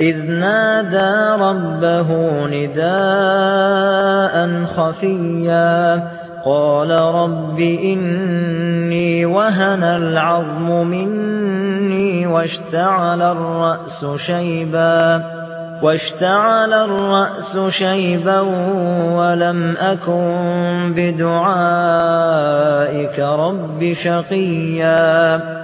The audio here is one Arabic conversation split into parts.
إذ نادى ربه نداء خفيا. قال رب إني وهن العظم مني واشتعل الرأس شيبا. واشتعل الرأس شيبا ولم أكن بدعائك رب شقيا.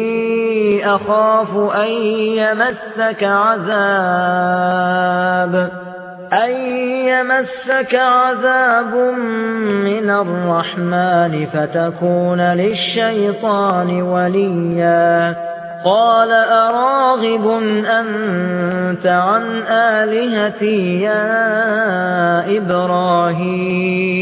أخاف أن يمسك عذاب أن يمسك عذاب من الرحمن فتكون للشيطان وليا. قال أراغب أنت عن آلهتي يا إبراهيم؟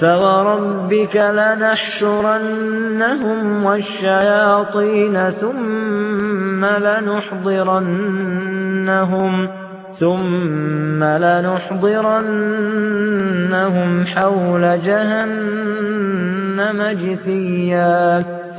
فوربك لنحشرنهم والشياطين ثم لنحضرنهم ثم لنحضرنهم حول جهنم جثيا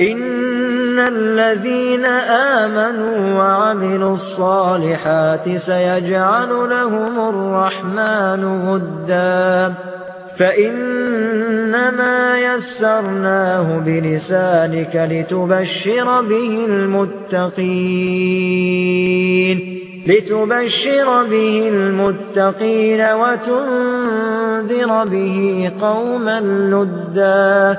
إن الذين آمنوا وعملوا الصالحات سيجعل لهم الرحمن هدا فإنما يسرناه بلسانك لتبشر به المتقين لتبشر به المتقين وتنذر به قوما لدا